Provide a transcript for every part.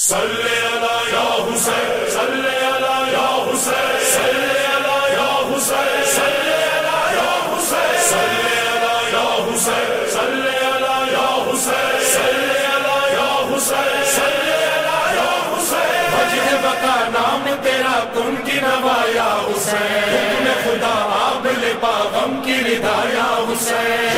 صلی اللہ یا حسین، صلی اللہ یا حسین، صلی اللہ یا حسین، صلی اللہ یا حسین، صلی اللہ یا حسین، صلی اللہ یا حسین، صلی اللہ یا حسین، صلی اللہ یا حسین۔ وجہ بقا نام تیرا کن کی نوایا حسین۔ حکم خدا آپ لے غم کی ردا یا حسین۔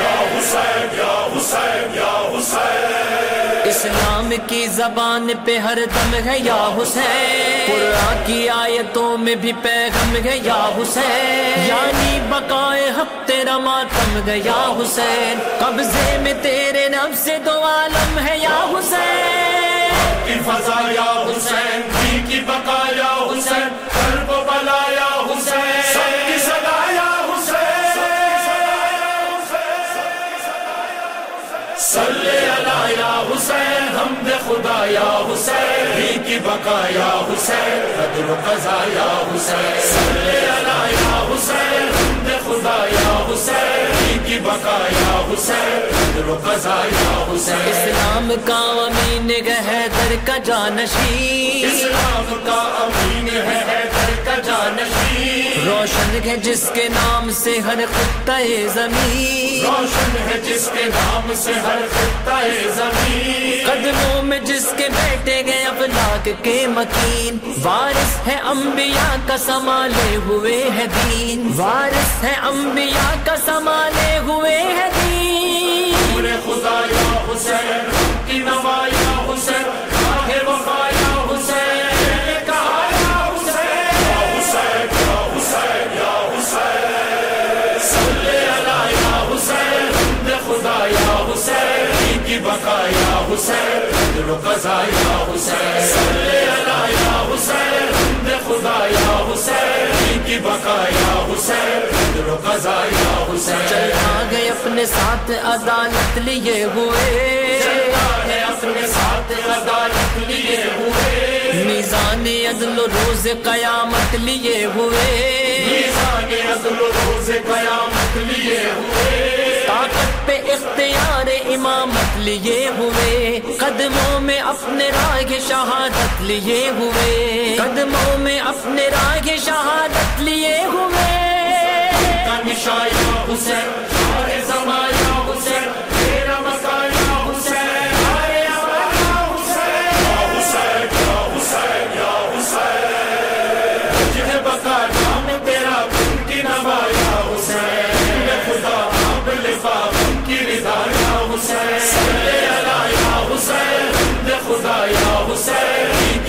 اسلام کی زبان پہ ہر دم ہے یا حسین۔ قرآن کی آیتوں میں بھی پیغم ہے یا حسین۔ یعنی بقائے حق تیرا ماتم ہے یا حسین۔ قبضے میں تیرے نب سے دو عالم ہے یا حسین۔ کی فضا یا حسین کی بقا یا حسین، قلب و بلا خدا یا حسین، ہی کی بقا یا حسین قدر و قضا یا حسین۔ صلی اللہ یا حسین حمد خدا یا حسین، ہی کی بقا یا حسین قدر و قضا یا حسین۔ اسلام کا امین ہے در کا جانشین۔ اسلام کا امین ہے حیدر کا جانشین۔ روشن ہے جس کے نام سے ہر خطہ زمین۔ روشن ہے جس کے نام سے ہر خطہ زمین۔ قدموں میں جس کے بیٹے گئے افلاق کے مکین۔ وارث ہے انبیاء کا سنبھالے ہوئے ہے دین۔ وارث ہے انبیاء کا سنبھالے ہوئے ہے دین۔ پورے خدا یا حسین کی نوا حسین قدر و قضا یا حسین صلی اللہ یا حسین حمد خدا یا حسین کی بقا یا حسین قدر و قضا یا حسین چلا گئے اپنے ساتھ عدالت لیے ہوئے چلتا ہے اپنے ساتھ عدالت لیے ہوئے۔ میزان عدل و روز قیامت لیے ہوئے۔ میزان عدل و روز قیامت لیے ہوئے۔ طاقت پہ اختیار امامت لیے ہوئے۔ قدموں میں اپنے راگ شہادت لیے ہوئے۔ قدموں میں اپنے راگ شہادت لیے ہوئے۔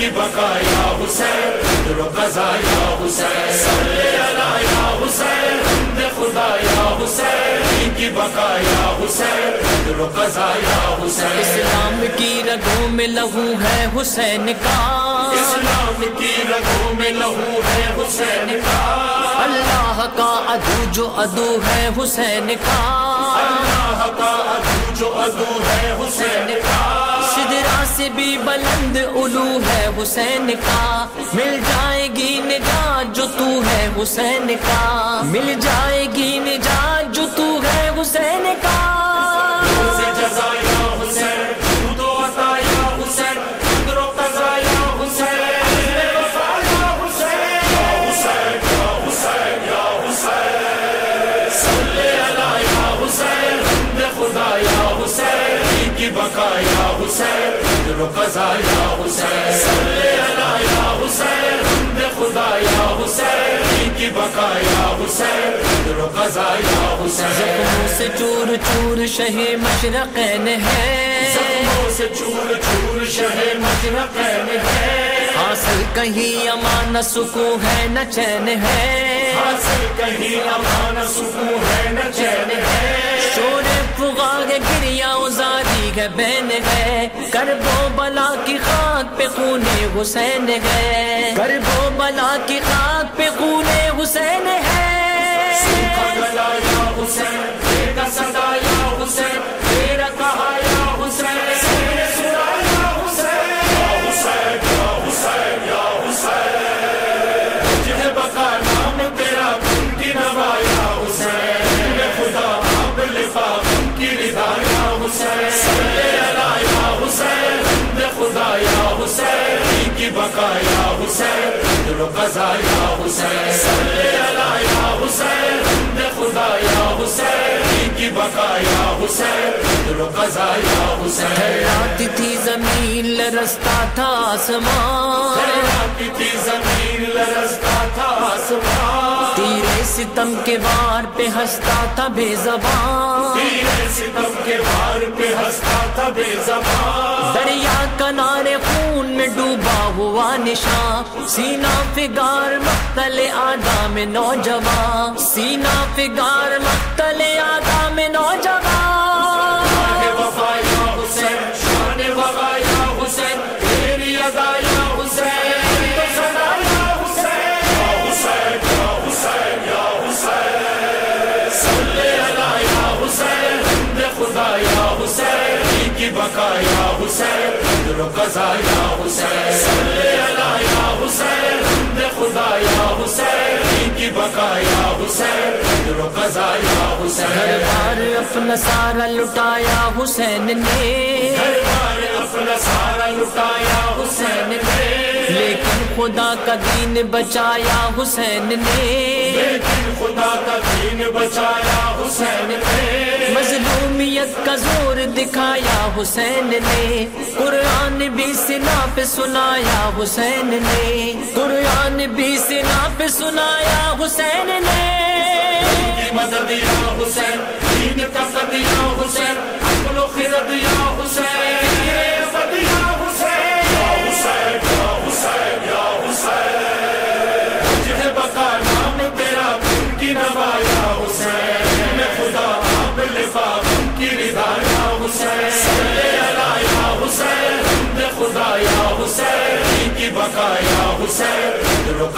کی بقا یا حسین قدر و قضا یا حسین صلی اللہ یا حسین حمد خدا یا حسین کی بقا یا حسین قدر و قضا یا حسین اسلام کی رگوں میں لہو ہے حسین کا۔ اسلام کی رگوں میں لہو ہے حسین کا۔ اللہ کا ادو جو ادو ہے حسین کا۔ اللہ کا ادو جو ادو ہے حسین کا سے بھی بلند الو ہے حسین کا۔ مل جائے گی نجات جو تو ہے حسین کا۔ مل جائے گی نجات جو تو ہے حسین کا۔ قضا یا حسین صلی اللہ یا حسین حمد خدا یا حسین کی بقا یا حسین قضا یا حسین زخموں سے چور چور شہ مشرقین ہے زخموں سے چور چور شہ مشرقین ہے حاصل کہیں امان سکون ہے، نہ چین ہے حاصل کہیں امان سکون ہے، نہ چین ہے۔ حسین ہے۔ کربو بلا کی خاک پہ خون حسین ہے۔ فضا یا حسین صلی اللہ یا حسین بند خدا یا حسین کی بقا یا حسین تھی زمین لرستا تھا آسمان آتی تھی زمین لرستا تھا آسمان ستم کے بار پہ ہنستا تھا بے زبان ستم کے وار پہ ہنستا تھا بے زبان۔ دریا کنارے خون میں ڈوبا ہوا نشان۔ سینا فگار مقتل آدم نوجوان۔ سینا فگار مقتل آدم نوجوان۔ قضا یا حسین صلی اللہ یا حسین حمد خدا یا حسین کی بقا یا حسین و قضا یا حسین بار اپنا سارا لٹایا حسین نے اپنا سارا لٹایا حسین نے لیکن خدا کا دین بچایا حسین نے لیکن خدا کا دین بچایا حسین نے۔ مظلومیت کا زور دکھایا حسین نے۔ قرآن بھی سنا پہ سنایا حسین نے۔ قرآن بھی سنا پہ سنایا حسین نے۔ مدد یا حسین؟ دین کا قد یا حسین عقل و خرد یا حسین۔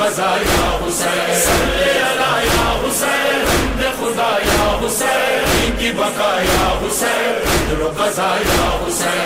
یا حسین صلی اللہ یا حسین خدا یا حسین کی بقا یا حسین قضا یا حسین۔